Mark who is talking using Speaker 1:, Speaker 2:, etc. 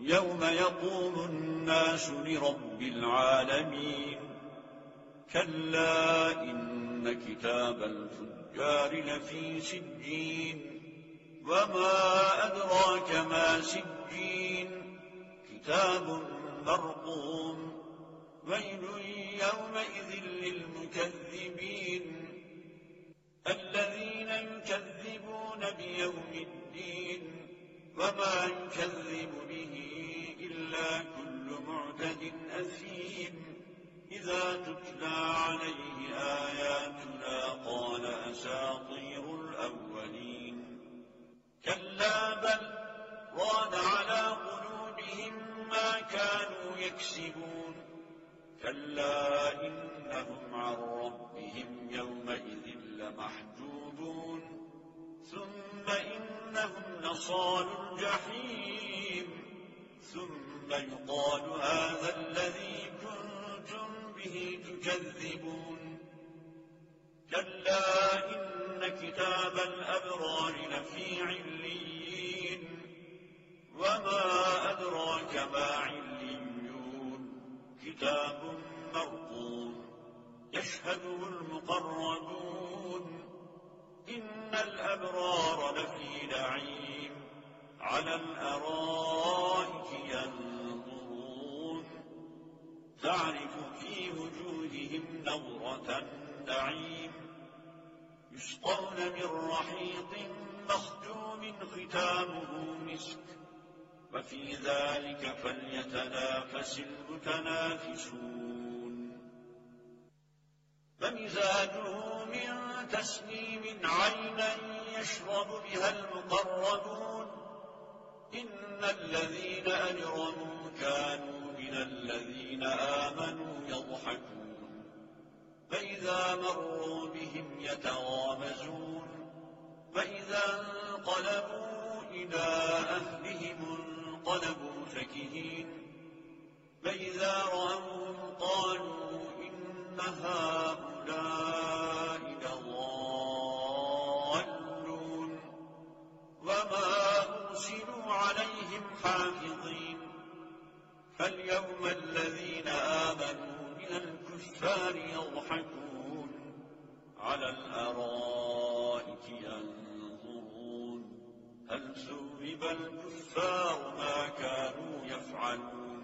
Speaker 1: يوم يقوم الناس لرب العالمين كلا إن كتاب الفجار لفي سجين وما أدراك ما سجين كتاب مرقوم ويل يومئذ للمكذبين الذين يكذبون بيوم الدين وما يكذب كل معتد أثيم. إذا تتلى عليه آياتنا قال أساطير الأولين. كلا بل ران على قلوبهم ما كانوا يكسبون. كلا إنهم عن ربهم يومئذ لمحجوبون. ثم إنهم لصال الجحيم. ثم يقال هذا الذي كنتم به تكذبون. كلا إن كتاب الأبرار لفي عليين وما أدراك ما عليون. كتاب مرقوم يشهده المقربون. إن الأبرار لفي نعيم على الأرائك في وجودهم نظرة النعيم. يسقون من رحيق مختوم ختامه مسك. وفي ذلك فليتنافس المتنافسون. فمزاجه من تسليم عينا يشرب بها المقربون. إن الذين أجرموا كانوا من الذين آمنوا يضحكون. فإذا مروا بهم يتغامزون. فإذا انقلبوا إلى أهلهم انقلبوا فكهين. فإذا رأوهم قالوا إن هؤلاء لضالون. وما أرسلوا عليهم حافظين. فاليوم الذين آمنوا من الكفار يضحكون على الأرائك ينظرون. هل ثوب الكفار ما كانوا يفعلون؟